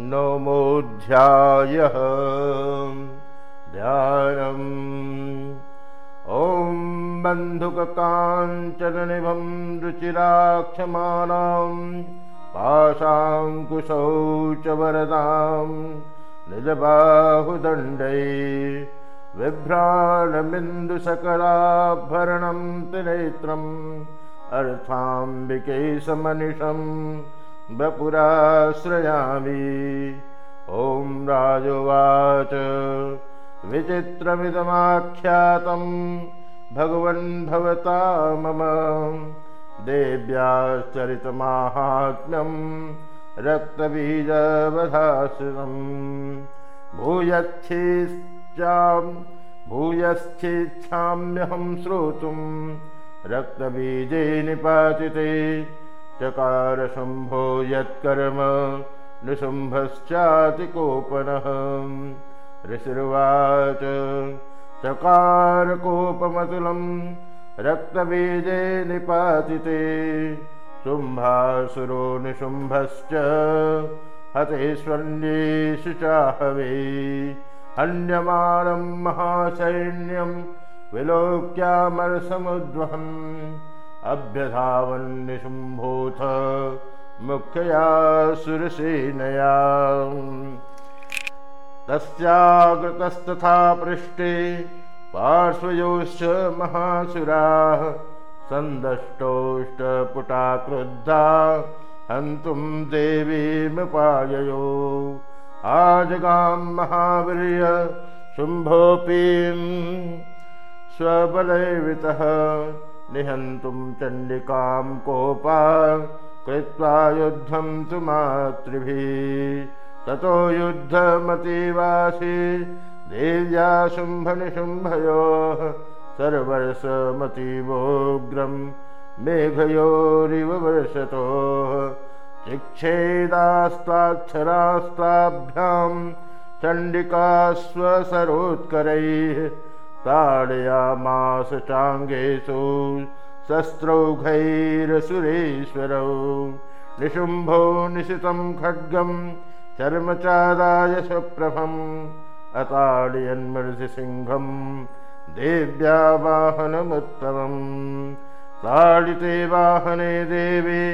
नमोऽध्यायः ध्यानम्। ॐ बन्धुककाञ्चननिभं रुचिराक्षमाणां पाशाङ्कुशौ च वरदां निजबाहुदण्डै बिभ्राणबिन्दुसकलाभरणं त्रिनेत्रम् अर्थाम्बिके समनिषम् वपुराश्रयामि ॐ राजोवाच। विचित्रमिदमाख्यातं भगवन् भवता मम। देव्याश्चरितमाहात्म्यं रक्तबीजवधासुरम् भूयच्छिश्चां भूयश्चिच्छाम्यहं श्रोतुं रक्तबीजे निपातिते चकारशुम्भो यत्कर्म निशुम्भश्चातिकोपनः ऋषिर्वाच चकारकोपमतुलं रक्तबीजे निपातिते शुम्भासुरो निशुम्भश्च हतेष्वन्येषु चाहवे। हन्यमानं महासैन्यं विलोक्यामरसमुद्वहन् अभ्यधावन्निशुम्भूथ मुख्यया सुरसेनया तस्यागतस्तथा पृष्टे पार्श्वयोश्च महासुराः सन्दष्टोष्टपुटा क्रुद्धा हन्तुं देवीमुपाययो। आजगां महावीर्य शुम्भोऽपि स्वबलैवितः निहन्तुं चण्डिकां कोपा कृत्वा युद्धं तु मातृभिः। ततो युद्धमतीवासि देव्या शुम्भनिशुम्भयोः सर्वर्षमतीवोग्रं मेघयोरिव वर्षतोः। चिक्षेदास्ताक्षरास्ताभ्यां चण्डिका स्वसरोत्करैः ताडयामास चाङ्गेषु शस्त्रौघैरसुरेश्वरौ। निशुम्भो निशितं खड्गं चर्मचादाय सुप्रभम् अताडयन्मृषिसिंहं देव्या वाहनमुत्तमम् ताडिते वाहने देवी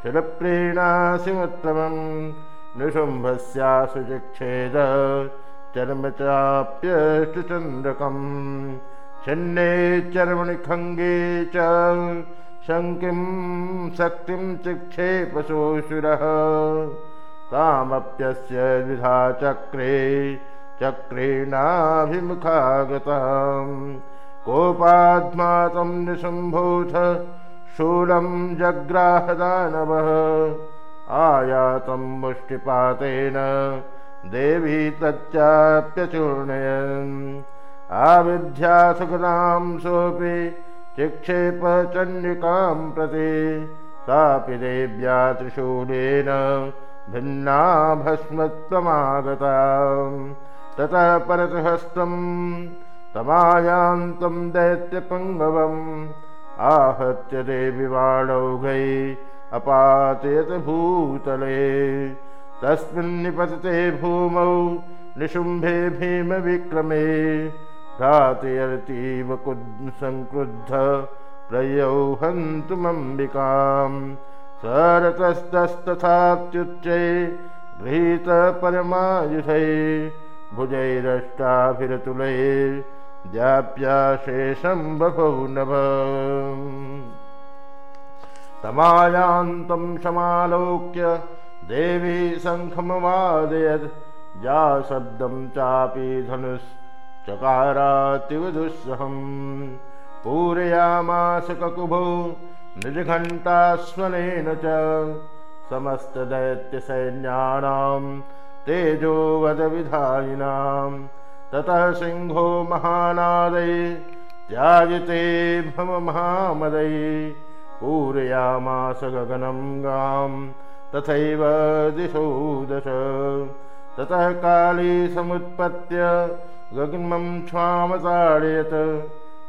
क्षरप्रीणासिमुत्तमम् निशुम्भस्यासु चिक्षेद चर्मचाप्यष्टचन्द्रकम्। छिन्ने चर्मणि खङ्गे च शङ्किं शक्तिं चिक्षेपशोऽसुरः तामप्यस्य द्विधा चक्रे चक्रेणाभिमुखागताम् कोपाध्मातं निशुम्भूथ शूलं जग्राहदानवः। आयातं मुष्टिपातेन देवी तच्चाप्यचूर्णयन्। आविध्यासुखदां सोऽपि चिक्षेपचण्डिकां प्रति सापि देव्या त्रिशूलेन भिन्ना भस्मत्वमागता। ततः परतहस्तं तमायान्तं दैत्यपङ्गवम् आहत्य देविवाणौघै अपातयत भूतले तस्मिन्निपतते भूमौ निशुम्भे भीमविक्रमे घातयतीव संक्रुद्ध प्रयौ हन्तुमम्बिकाम् सरतस्तस्तथात्युच्चै गृहीतपरमायुधै भुजैरष्टाभिरतुलैर्जाप्याशेषं बभौ नभ। तमायान्तं समालोक्य देवी शङ्खमवादयद् या शब्दं चापि धनुश्चकारातिव दुःसहम् पूरयामास ककुभो निजघण्टास्वनेन च। समस्तदैत्यसैन्यानां तेजोवदविधायिनां ततः सिंहो महानादै त्याजिते भममहामदै पूरयामास गगनं गां तथैव दिशो दश। ततः काली समुत्पत्य गगनं क्ष्वामताडयत्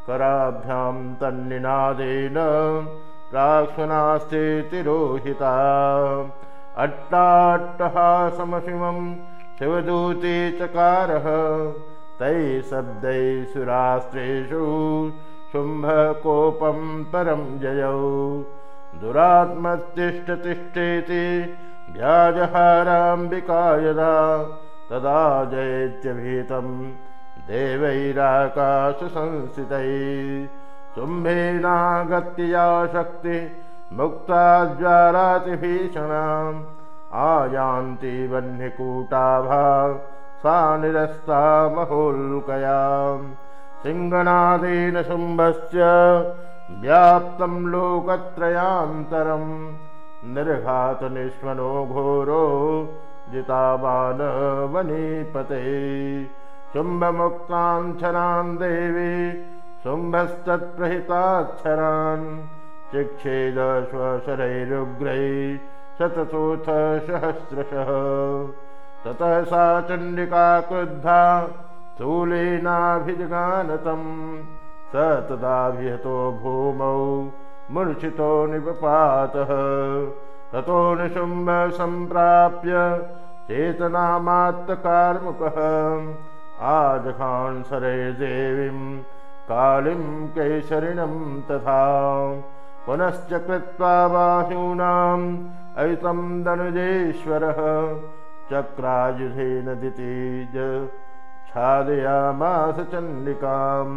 कराभ्यां तन्निनादेन प्राक्ष्मनास्ते तिरोहिता अट्टाट्टहासमशिवं शिवदूते चकारः। तैः शब्दैः सुरास्त्रेषु शुम्भकोपं परं जयौ दुरात्मतिष्ठतिष्ठेति व्याजहाराम्बिका यदा तदा जयेत्यभीतं देवैराकाशसंस्थितैः शुम्भेनागत्य शक्तिः मुक्ता ज्वालातिभीषणाम् आयान्ति वह्निकूटाभा सा निरस्ता महोल्कयाम् सिंहनादेन शुम्भस्य व्याप्तं लोकत्रयान्तरम् निर्घातनिष्मनो घोरो जितावानवनीपते शुम्भमुक्ताञ्छनान् देवी शुम्भस्तत्प्रहिताक्षरान् चिक्षेद स्वशरैरुग्रै शततोऽथ सहस्रशः। ततः सा चण्डिका क्रुद्धा स्थूलेनाभिजगानतम् स तदाभिहतो भूमौ मूर्छितो निपपातः ततो निशुम्भ सम्प्राप्य चेतनामात्तकार्मुकः। आजखान्सरैर्देवीं कालीं कैसरिणं तथा। पुनश्च कृत्वा बाहूनाम् अयुतं दनुजेश्वरः चक्रायुधेन दितिज। छादयामास चण्डिकां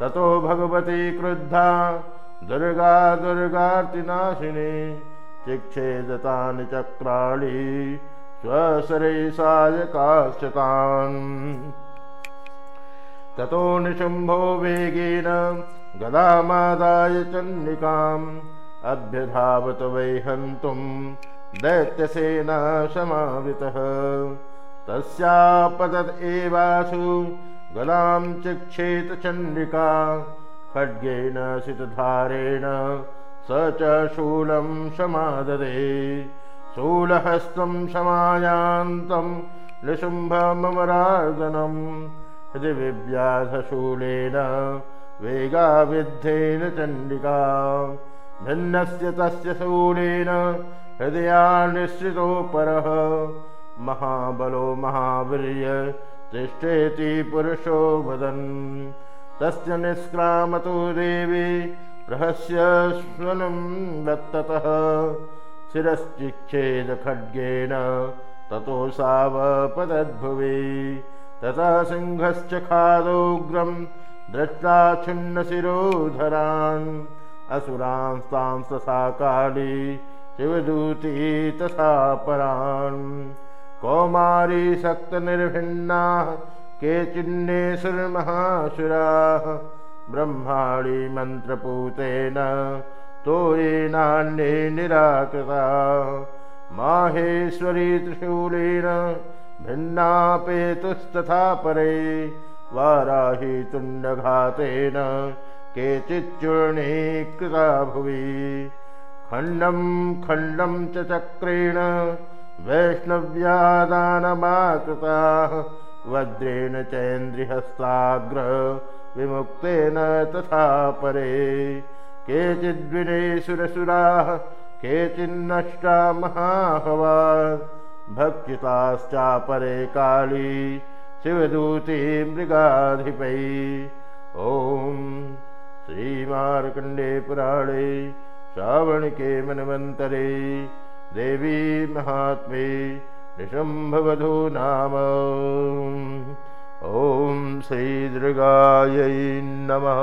ततो भगवती क्रुद्धा दुर्गा दुर्गार्तिनाशिनी चिक्षेदतानि चक्राणि स्वसरे सायकाश्चतान् ततो निशुम्भो वेगेन गदामादाय चण्डिकाम् अभ्यधावत वै हन्तुं दैत्यसेना समावृतः। तस्यापतत् एवासु गलां चिक्षेत चण्डिका खड्गेन सितधारेण स च शूलं समाददे शूलहस्तं समायान्तं निशुम्भमरार्दनं हृदि विव्याधशूलेन वेगाविद्धेन चण्डिका भिन्नस्य तस्य शूलेन हृदया निःसृतोपरः महाबलो महावीर्य तिष्ठेति पुरुषो वदन्। तस्य निष्क्रामतो देवी रहस्य स्वनं दत्ततः। शिरश्चिच्छेदखड्गेन ततो सावपदद्भुवि। ततः सिंहश्च दृष्टा छिन्नशिरोधरान्। असुरांस्तांस्तथा काली शिवदूती तथा परान् कौमारी शक्तनिर्भिन्नाः केचिन्ने सुरमहासुराः। ब्रह्माणि मन्त्रपूतेन तोयेनान्ये निराकृता। माहेश्वरी त्रिशूलेन भिन्नापेतुस्तथा परे। वाराही तुण्डघातेन केचिच्चूर्णीकृता भुवि। खण्डं खण्डं च चक्रेण वैष्णव्यादानमाकृताः वज्रेण चेन्द्रिहस्ताग्र विमुक्तेन तथा परे। केचिद्विनेसुरसुराः केचिन्नष्टा महाहवा भक्षिताश्चापरे काली शिवदूती मृगाधिपै। ॐ श्रीमार्कण्डे पुराणे श्रावणिके मनवन्तरे देवी महात्मे निशम्भवधू नाम। ॐ श्रीदृगायै नमः